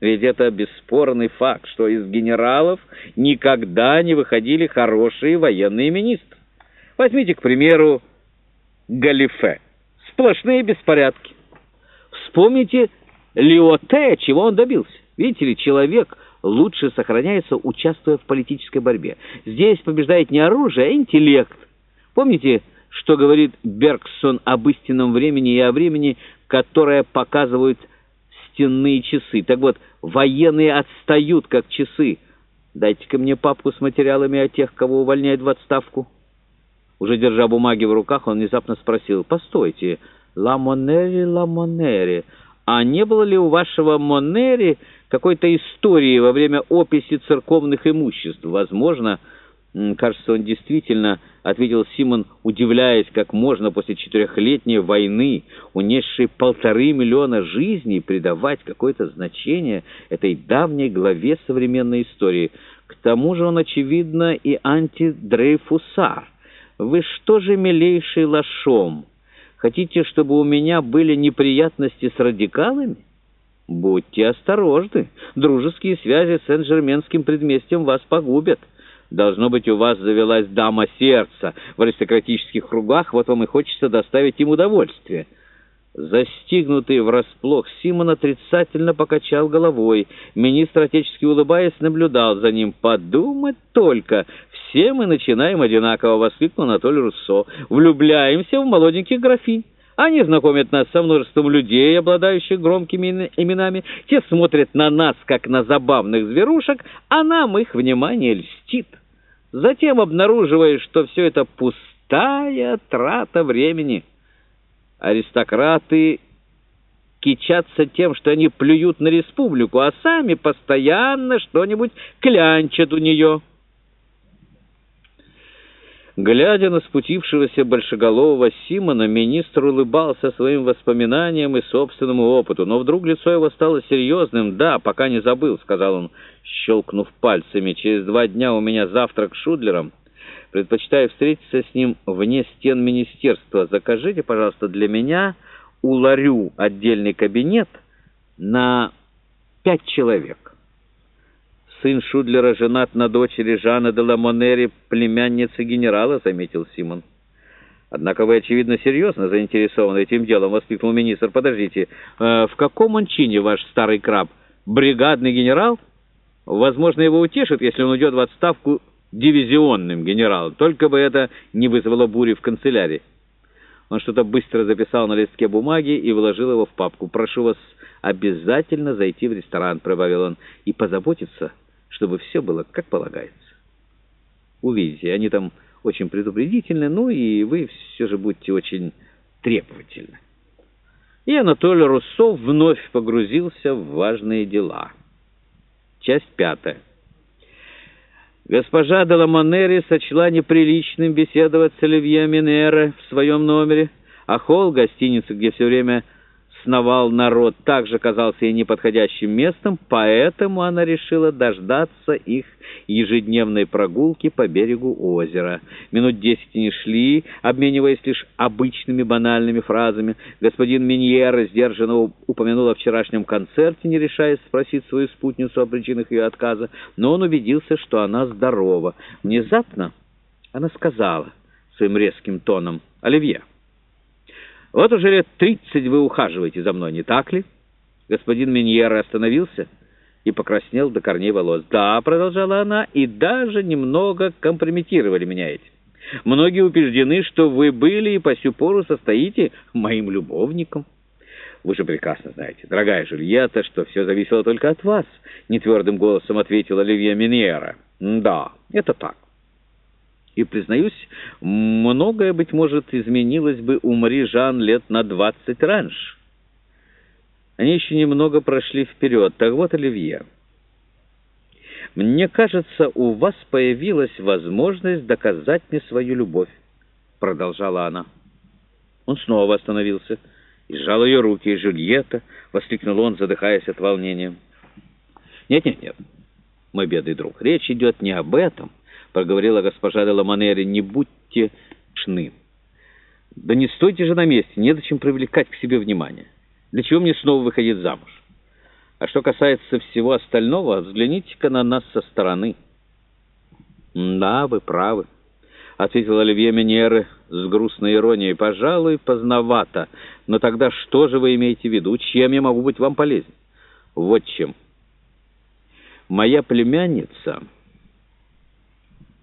Ведь это бесспорный факт, что из генералов никогда не выходили хорошие военные министры. Возьмите, к примеру, Галифе. Сплошные беспорядки. Вспомните Лиоте, чего он добился. Видите ли, человек лучше сохраняется, участвуя в политической борьбе. Здесь побеждает не оружие, а интеллект. Помните, что говорит Бергсон об истинном времени и о времени, которое показывают стенные часы? Так вот, военные отстают, как часы. Дайте-ка мне папку с материалами о тех, кого увольняют в отставку. Уже держа бумаги в руках, он внезапно спросил, «Постойте, Ла Монери, Ла Монери, а не было ли у вашего Монери какой-то истории во время описи церковных имуществ? Возможно, кажется, он действительно, — ответил Симон, удивляясь, как можно после четырехлетней войны, унесшей полторы миллиона жизней, придавать какое-то значение этой давней главе современной истории. К тому же он, очевидно, и антидрейфусар. Вы что же, милейший лошом, хотите, чтобы у меня были неприятности с радикалами? Будьте осторожны. Дружеские связи с Сен-Жерменским предместьем вас погубят. Должно быть, у вас завелась дама сердца в аристократических кругах, вот вам и хочется доставить им удовольствие». Застигнутый врасплох, Симон отрицательно покачал головой. Министр, отечески улыбаясь, наблюдал за ним. «Подумать только! Все мы начинаем одинаково!» — воскликнул Анатолий Руссо. «Влюбляемся в молоденьких графинь. Они знакомят нас со множеством людей, обладающих громкими именами. Те смотрят на нас, как на забавных зверушек, а нам их внимание льстит. Затем обнаруживаешь, что все это пустая трата времени» аристократы кичатся тем, что они плюют на республику, а сами постоянно что-нибудь клянчат у нее. Глядя на спутившегося большеголового Симона, министр улыбался своим воспоминаниям и собственному опыту, но вдруг лицо его стало серьезным. «Да, пока не забыл», — сказал он, щелкнув пальцами. «Через два дня у меня завтрак с Шудлером». Предпочитаю встретиться с ним вне стен министерства. Закажите, пожалуйста, для меня у Ларю отдельный кабинет на пять человек. Сын Шудлера женат на дочери Жана де Ламонери, племянницы генерала, заметил Симон. Однако вы, очевидно, серьезно заинтересованы этим делом, воскликнул министр. Подождите, э, в каком он чине ваш старый краб? Бригадный генерал? Возможно, его утешит, если он уйдет в отставку дивизионным генералом, только бы это не вызвало бури в канцелярии. Он что-то быстро записал на листке бумаги и вложил его в папку. «Прошу вас обязательно зайти в ресторан», — прибавил он, — «и позаботиться, чтобы все было как полагается. Увидите, они там очень предупредительны, ну и вы все же будьте очень требовательны». И Анатолий Руссов вновь погрузился в важные дела. Часть пятая. Госпожа де сочла неприличным беседовать с Оливье Минере в своем номере, а холл гостиницы, где все время сновал народ, также казался ей неподходящим местом, поэтому она решила дождаться их ежедневной прогулки по берегу озера. Минут десять они шли, обмениваясь лишь обычными банальными фразами. Господин Миньер сдержанно упомянул о вчерашнем концерте, не решаясь спросить свою спутницу о причинах ее отказа, но он убедился, что она здорова. Внезапно она сказала своим резким тоном «Оливье». Вот уже лет тридцать вы ухаживаете за мной, не так ли?» Господин Миньера остановился и покраснел до корней волос. «Да», — продолжала она, — «и даже немного компрометировали меня эти. Многие убеждены, что вы были и по сю пору состоите моим любовником». «Вы же прекрасно знаете, дорогая Жульетта, что все зависело только от вас», — нетвердым голосом ответил Оливье Миньера. «Да, это так. И, признаюсь, многое, быть может, изменилось бы у Мари Жан лет на двадцать раньше. Они еще немного прошли вперед. Так вот, Оливье, мне кажется, у вас появилась возможность доказать мне свою любовь, продолжала она. Он снова остановился и сжал ее руки. И Жюльетта, воскликнул он, задыхаясь от волнения. Нет, нет, нет, мой бедный друг, речь идет не об этом проговорила госпожа де Ламанери, — «не будьте шны. Да не стойте же на месте, незачем привлекать к себе внимание. Для чего мне снова выходить замуж?» А что касается всего остального, взгляните-ка на нас со стороны». «Да, вы правы», — ответил Оливье Менеры с грустной иронией. «Пожалуй, поздновато. Но тогда что же вы имеете в виду? Чем я могу быть вам полезен?» «Вот чем. Моя племянница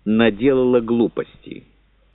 наделала глупостей».